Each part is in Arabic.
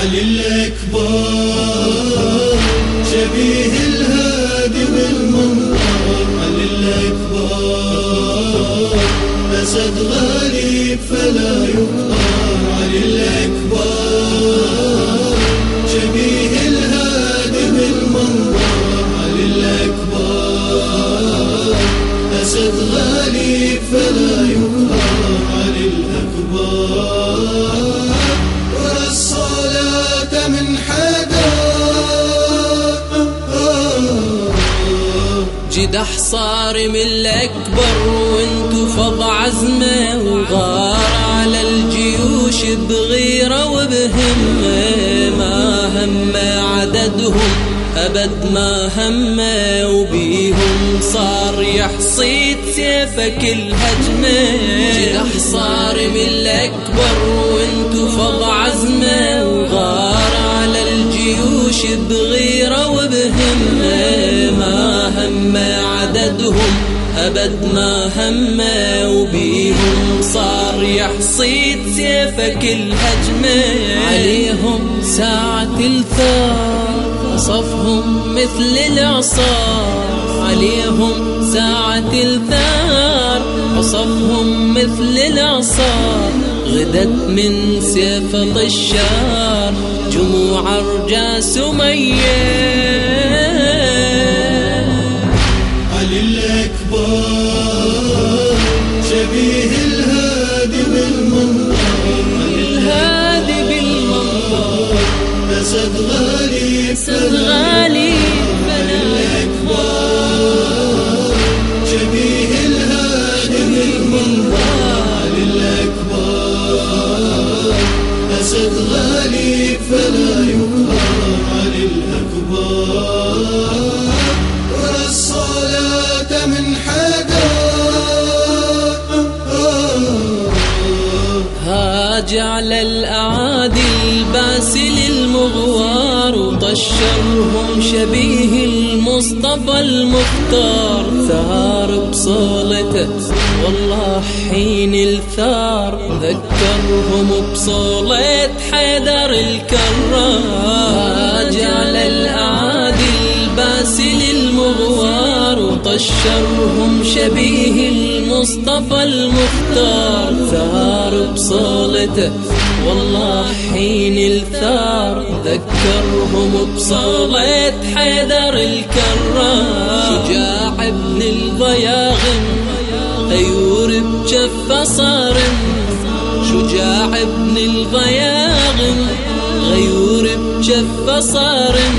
علي الأكبر شبيه الهادي بالمنظر علي الأكبر أسد غالب من حدا. جدح صارم الأكبر وانتو فض عزمه وغار على الجيوش بغيرة وبهمة. ما هم عددهم أبد ما هم وبيهم صار يحصيد سيفك الهجمة. جدح صارم الأكبر وانتو فض عزمه الجيوش بغيرة وبهمة ما هم عددهم أبد ما هم وبيهم. صار يحصيد سيفك الهجمة عليهم ساعة الثار صفهم مثل العصار. عليهم ساعة الثار وصفهم مثل العصار. غدت من سيف طشار جموع أرجى سميه علي الأكبر شبيه الهادي بالمنظر. الهادي بالمنظر. أسد غالي سد غالي هاج على الأعادي الباسل المغوار وطشرهم شبيه المصطفى المختار. ثار بصولته والله حين الثار. ذكرهم بصولة حيدر الكرار. هاج على الأعادي الباسل المغوار وطشرهم شبيه المصطفى المختار. ثار بصولته والله حين الثار. ذكرهم بصولة حيدر الكرار. شجاع ابن الضياغم غيور بجفة صارم شجاع ابن الضياغم غيور بجفة صارم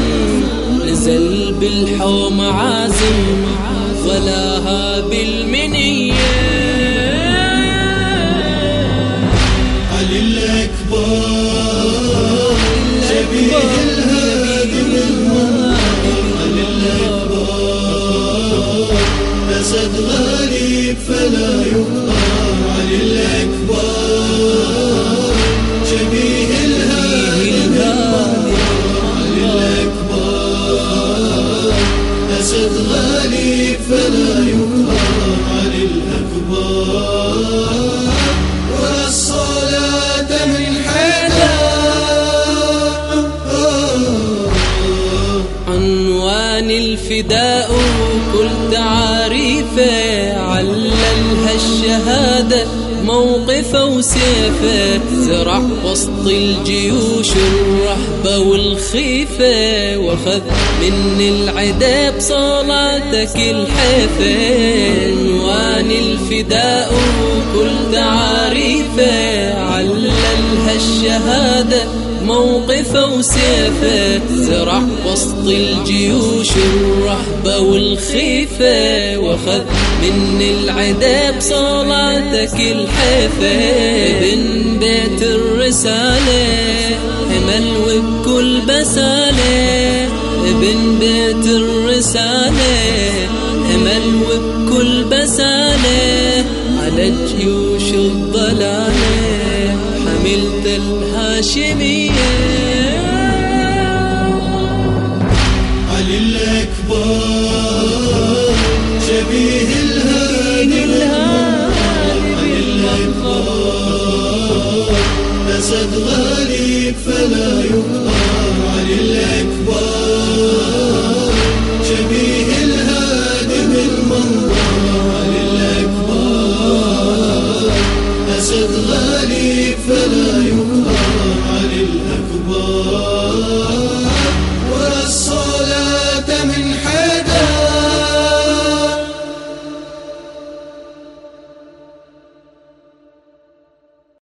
نزل بالحوم عازم. ولاها بالمنية علي الأكبر فلا يقهر علي الأكبر والصلاة من حدا عنوان الفداء كل تعاريفه عللها الشهادة موقفه وسيفه زرع وسط الجيوش الرهبة والخيفة وخذ من العدا بصلاتك الحيفة. عنوان الفداء كل تعاريفه عللها الشهادة موقفه وسيفه زرع وسط الجيوش الرهبة والخيفة. وخذ من العدا بصلاتك الحيفة. ابن بيت الرسالة همل وبكل بسالة. ابن بيت الرسالة همل وبكل بسالة. على جيوش الضلالة قبيلة الهاشمية. علي الأكبر شبيه الهادي الهادي بالأنصار نسد غير